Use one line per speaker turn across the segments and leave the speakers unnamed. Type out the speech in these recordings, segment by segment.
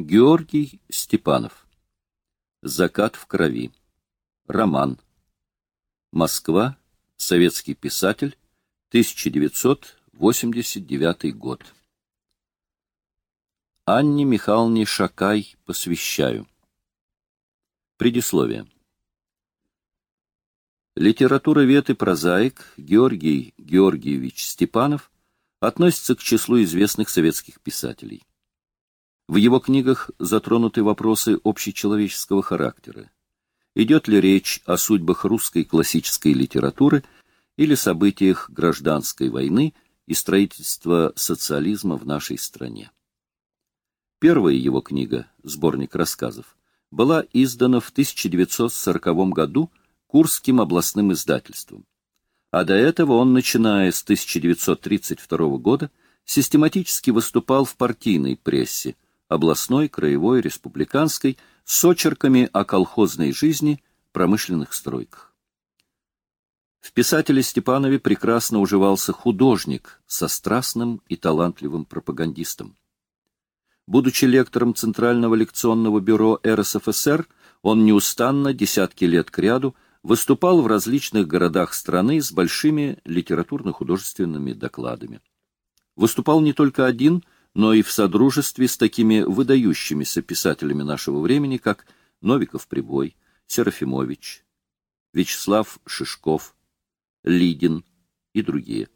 Георгий Степанов. Закат в крови. Роман. Москва. Советский писатель. 1989 год. Анне Михайловне Шакай посвящаю. Предисловие. Литературовед и прозаик Георгий Георгиевич Степанов относится к числу известных советских писателей. В его книгах затронуты вопросы общечеловеческого характера. Идет ли речь о судьбах русской классической литературы или событиях гражданской войны и строительства социализма в нашей стране? Первая его книга, сборник рассказов, была издана в 1940 году Курским областным издательством. А до этого он, начиная с 1932 года, систематически выступал в партийной прессе, областной, краевой, республиканской, с очерками о колхозной жизни, промышленных стройках. В писателе Степанове прекрасно уживался художник со страстным и талантливым пропагандистом. Будучи лектором Центрального лекционного бюро РСФСР, он неустанно, десятки лет кряду, выступал в различных городах страны с большими литературно-художественными докладами. Выступал не только один, но и в содружестве с такими выдающимися писателями нашего времени, как Новиков-Прибой, Серафимович, Вячеслав Шишков, Лидин и другие.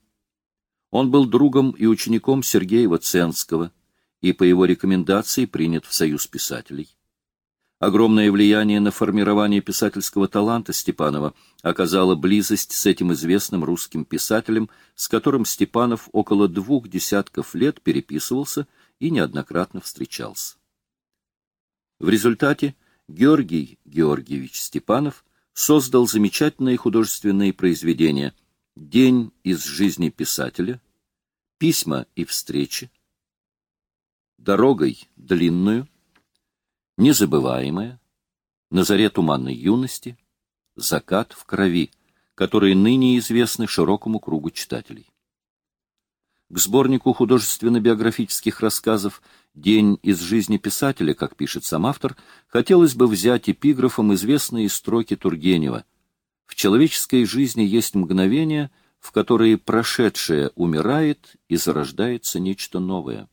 Он был другом и учеником Сергея Ценского и по его рекомендации принят в Союз писателей. Огромное влияние на формирование писательского таланта Степанова оказала близость с этим известным русским писателем, с которым Степанов около двух десятков лет переписывался и неоднократно встречался. В результате Георгий Георгиевич Степанов создал замечательные художественные произведения «День из жизни писателя», «Письма и встречи», «Дорогой длинную», незабываемое, на заре туманной юности, закат в крови, которые ныне известны широкому кругу читателей. К сборнику художественно-биографических рассказов «День из жизни писателя», как пишет сам автор, хотелось бы взять эпиграфом известные строки Тургенева. «В человеческой жизни есть мгновения, в которые прошедшее умирает и зарождается нечто новое».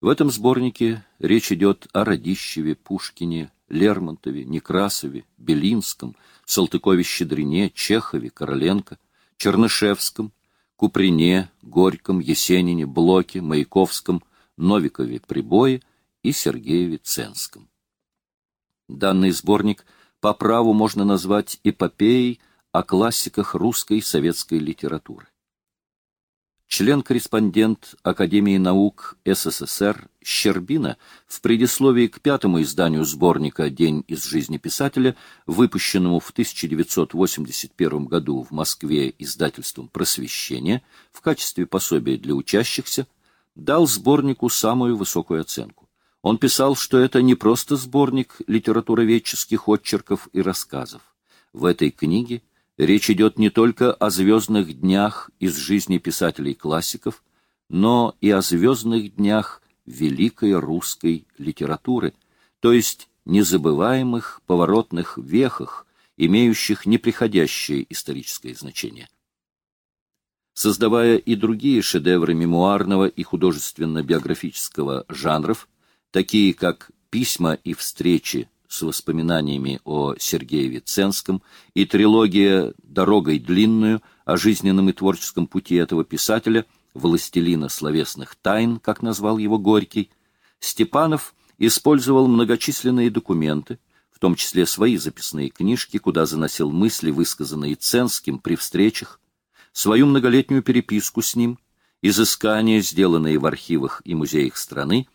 В этом сборнике речь идет о Радищеве, Пушкине, Лермонтове, Некрасове, Белинском, Салтыкове-Щедрине, Чехове, Короленко, Чернышевском, Куприне, Горьком, Есенине, Блоке, Маяковском, Новикове, Прибое и Сергееве Ценском. Данный сборник по праву можно назвать эпопеей о классиках русской и советской литературы член-корреспондент Академии наук СССР Щербина в предисловии к пятому изданию сборника «День из жизни писателя», выпущенному в 1981 году в Москве издательством «Просвещение» в качестве пособия для учащихся, дал сборнику самую высокую оценку. Он писал, что это не просто сборник литературоведческих отчерков и рассказов. В этой книге Речь идет не только о звездных днях из жизни писателей-классиков, но и о звездных днях великой русской литературы, то есть незабываемых поворотных вехах, имеющих неприходящее историческое значение. Создавая и другие шедевры мемуарного и художественно-биографического жанров, такие как «Письма и встречи с воспоминаниями о Сергее Виценском и трилогия «Дорогой длинную» о жизненном и творческом пути этого писателя, властелина словесных тайн, как назвал его Горький, Степанов использовал многочисленные документы, в том числе свои записные книжки, куда заносил мысли, высказанные Ценским при встречах, свою многолетнюю переписку с ним, изыскания, сделанные в архивах и музеях страны,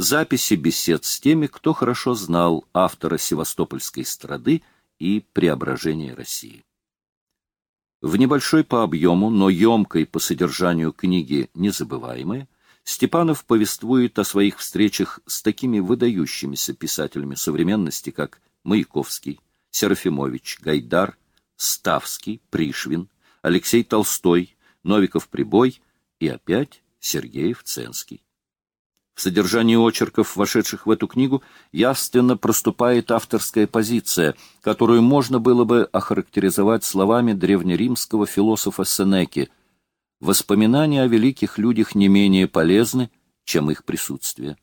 записи бесед с теми, кто хорошо знал автора Севастопольской страды и преображения России. В небольшой по объему, но емкой по содержанию книги «Незабываемые» Степанов повествует о своих встречах с такими выдающимися писателями современности, как Маяковский, Серафимович, Гайдар, Ставский, Пришвин, Алексей Толстой, Новиков-Прибой и опять Сергеев-Ценский. В содержании очерков, вошедших в эту книгу, явственно проступает авторская позиция, которую можно было бы охарактеризовать словами древнеримского философа Сенеки «Воспоминания о великих людях не менее полезны, чем их присутствие».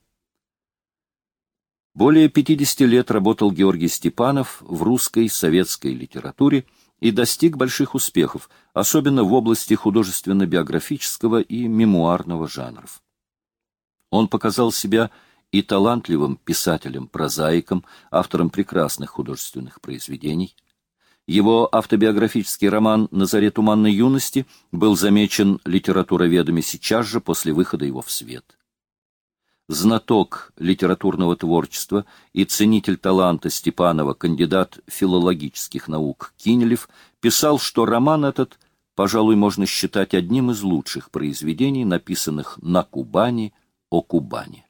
Более 50 лет работал Георгий Степанов в русской советской литературе и достиг больших успехов, особенно в области художественно-биографического и мемуарного жанров. Он показал себя и талантливым писателем-прозаиком, автором прекрасных художественных произведений. Его автобиографический роман «На заре туманной юности» был замечен литературоведами сейчас же после выхода его в свет. Знаток литературного творчества и ценитель таланта Степанова, кандидат филологических наук Кинелев, писал, что роман этот, пожалуй, можно считать одним из лучших произведений, написанных на Кубани – о Кубани.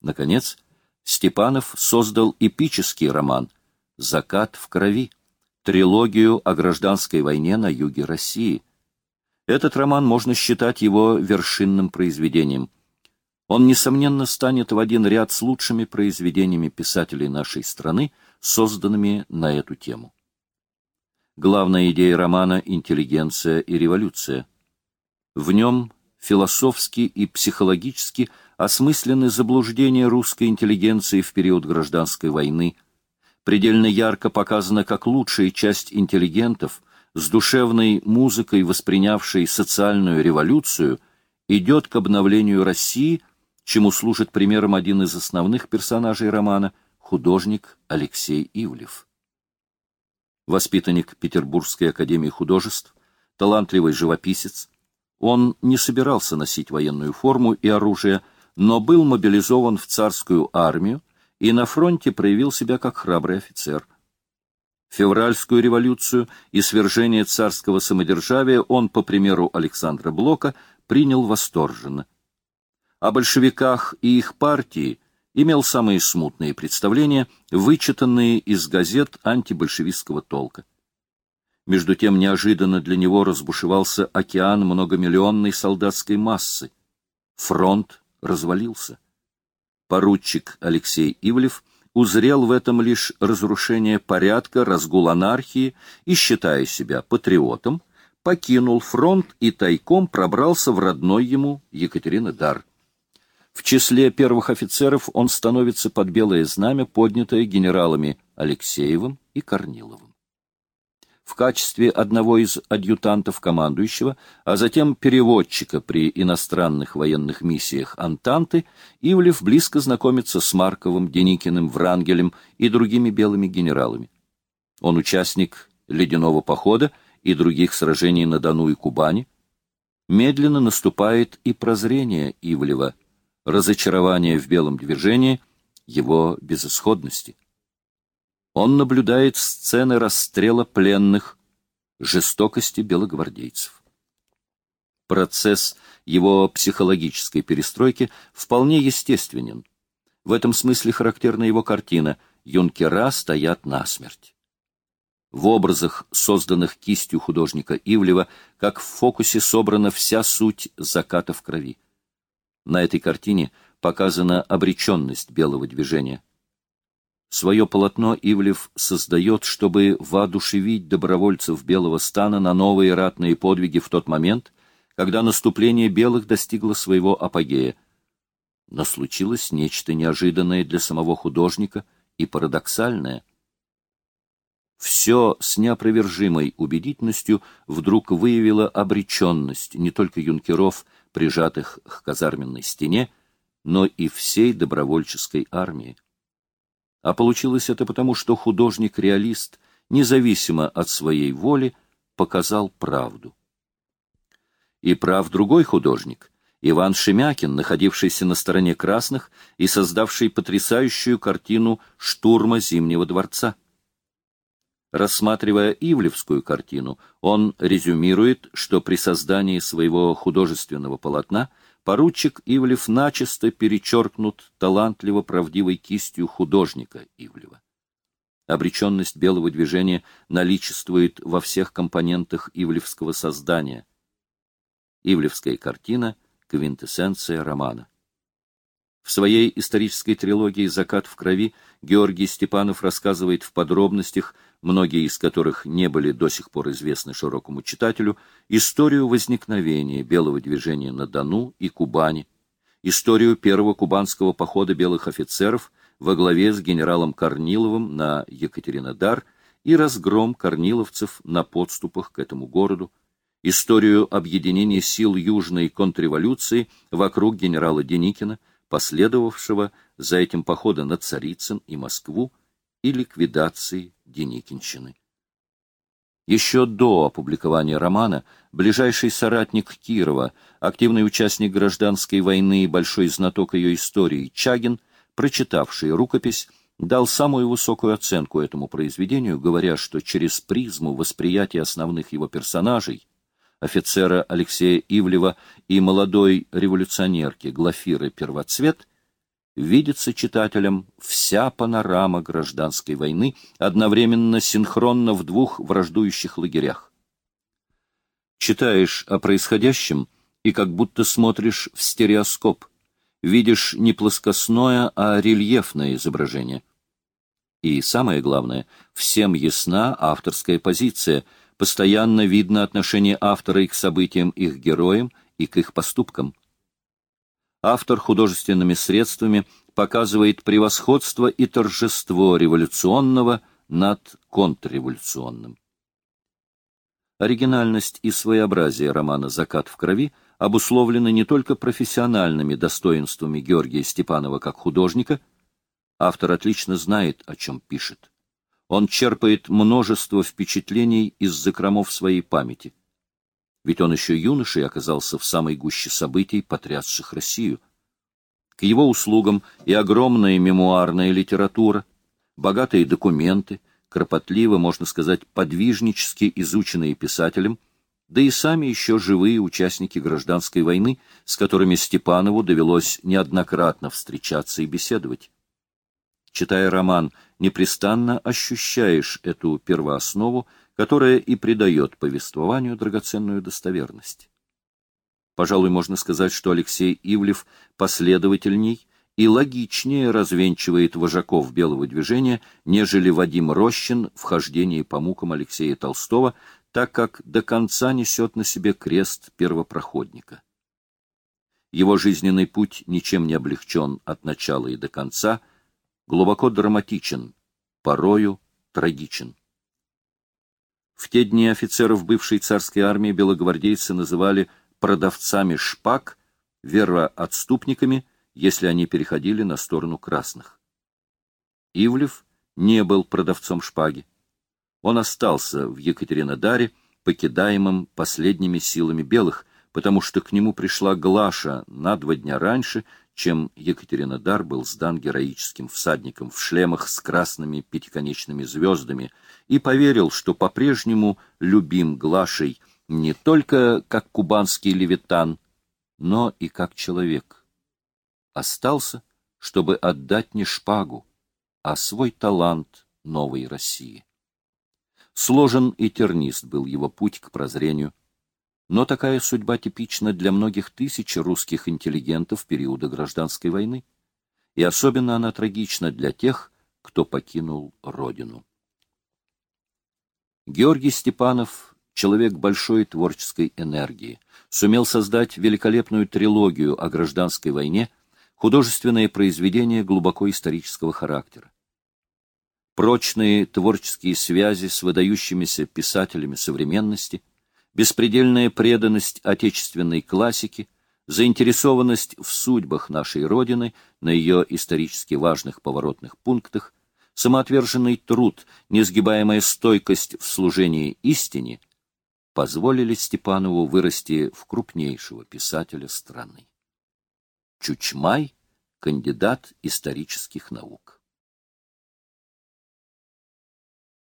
Наконец, Степанов создал эпический роман «Закат в крови», трилогию о гражданской войне на юге России. Этот роман можно считать его вершинным произведением. Он, несомненно, станет в один ряд с лучшими произведениями писателей нашей страны, созданными на эту тему. Главная идея романа — интеллигенция и революция. В нем философски и психологически осмыслены заблуждения русской интеллигенции в период гражданской войны. Предельно ярко показано, как лучшая часть интеллигентов, с душевной музыкой воспринявшей социальную революцию, идет к обновлению России, чему служит примером один из основных персонажей романа – художник Алексей Ивлев. Воспитанник Петербургской академии художеств, талантливый живописец – он не собирался носить военную форму и оружие, но был мобилизован в царскую армию и на фронте проявил себя как храбрый офицер. Февральскую революцию и свержение царского самодержавия он, по примеру Александра Блока, принял восторженно. О большевиках и их партии имел самые смутные представления, вычитанные из газет антибольшевистского толка. Между тем неожиданно для него разбушевался океан многомиллионной солдатской массы. Фронт развалился. Поручик Алексей Ивлев узрел в этом лишь разрушение порядка, разгул анархии и, считая себя патриотом, покинул фронт и тайком пробрался в родной ему Екатеринодар. В числе первых офицеров он становится под белое знамя, поднятое генералами Алексеевым и Корниловым в качестве одного из адъютантов командующего, а затем переводчика при иностранных военных миссиях Антанты, Ивлев близко знакомится с Марковым, Деникиным, Врангелем и другими белыми генералами. Он участник ледяного похода и других сражений на Дону и Кубани. Медленно наступает и прозрение Ивлева, разочарование в белом движении, его безысходности. Он наблюдает сцены расстрела пленных, жестокости белогвардейцев. Процесс его психологической перестройки вполне естественен. В этом смысле характерна его картина «Юнкера стоят насмерть». В образах, созданных кистью художника Ивлева, как в фокусе собрана вся суть заката в крови. На этой картине показана обреченность белого движения. Свое полотно Ивлев создает, чтобы воодушевить добровольцев Белого стана на новые ратные подвиги в тот момент, когда наступление белых достигло своего апогея. Но случилось нечто неожиданное для самого художника и парадоксальное. Все с неопровержимой убедительностью вдруг выявило обреченность не только юнкеров, прижатых к казарменной стене, но и всей добровольческой армии. А получилось это потому, что художник-реалист, независимо от своей воли, показал правду. И прав другой художник, Иван Шемякин, находившийся на стороне красных и создавший потрясающую картину «Штурма Зимнего дворца». Рассматривая Ивлевскую картину, он резюмирует, что при создании своего художественного полотна – поручик Ивлев начисто перечеркнут талантливо правдивой кистью художника Ивлева. Обреченность белого движения наличествует во всех компонентах ивлевского создания. Ивлевская картина — квинтэссенция романа. В своей исторической трилогии «Закат в крови» Георгий Степанов рассказывает в подробностях, многие из которых не были до сих пор известны широкому читателю, историю возникновения белого движения на Дону и Кубани, историю первого кубанского похода белых офицеров во главе с генералом Корниловым на Екатеринодар и разгром корниловцев на подступах к этому городу, историю объединения сил Южной контрреволюции вокруг генерала Деникина, последовавшего за этим похода на Царицын и Москву и ликвидации Деникинщины. Еще до опубликования романа ближайший соратник Кирова, активный участник гражданской войны и большой знаток ее истории Чагин, прочитавший рукопись, дал самую высокую оценку этому произведению, говоря, что через призму восприятия основных его персонажей, офицера Алексея Ивлева и молодой революционерки Глафиры Первоцвет, видится читателям вся панорама гражданской войны, одновременно синхронно в двух враждующих лагерях. Читаешь о происходящем и как будто смотришь в стереоскоп, видишь не плоскостное, а рельефное изображение. И самое главное, всем ясна авторская позиция, постоянно видно отношение автора и к событиям их героям, и к их поступкам автор художественными средствами показывает превосходство и торжество революционного над контрреволюционным. Оригинальность и своеобразие романа «Закат в крови» обусловлены не только профессиональными достоинствами Георгия Степанова как художника, автор отлично знает, о чем пишет. Он черпает множество впечатлений из закромов своей памяти – ведь он еще юношей оказался в самой гуще событий, потрясших Россию. К его услугам и огромная мемуарная литература, богатые документы, кропотливо, можно сказать, подвижнически изученные писателем, да и сами еще живые участники гражданской войны, с которыми Степанову довелось неоднократно встречаться и беседовать. Читая роман, непрестанно ощущаешь эту первооснову, которая и придает повествованию драгоценную достоверность. Пожалуй, можно сказать, что Алексей Ивлев последовательней и логичнее развенчивает вожаков белого движения, нежели Вадим Рощин в хождении по мукам Алексея Толстого, так как до конца несет на себе крест первопроходника. Его жизненный путь ничем не облегчен от начала и до конца, глубоко драматичен, порою трагичен. В те дни офицеров бывшей царской армии белогвардейцы называли продавцами шпаг, вероотступниками, если они переходили на сторону красных. Ивлев не был продавцом шпаги. Он остался в Екатеринодаре, покидаемым последними силами белых, потому что к нему пришла Глаша на два дня раньше, чем Екатеринодар был сдан героическим всадникам в шлемах с красными пятиконечными звездами, и поверил, что по-прежнему любим Глашей не только как кубанский левитан, но и как человек. Остался, чтобы отдать не шпагу, а свой талант новой России. Сложен и тернист был его путь к прозрению, но такая судьба типична для многих тысяч русских интеллигентов периода гражданской войны, и особенно она трагична для тех, кто покинул родину. Георгий Степанов, человек большой творческой энергии, сумел создать великолепную трилогию о гражданской войне, художественное произведение глубоко исторического характера. Прочные творческие связи с выдающимися писателями современности – беспредельная преданность отечественной классике, заинтересованность в судьбах нашей Родины на ее исторически важных поворотных пунктах, самоотверженный труд, несгибаемая стойкость в служении истине позволили Степанову вырасти в крупнейшего писателя страны. Чучмай, кандидат исторических наук.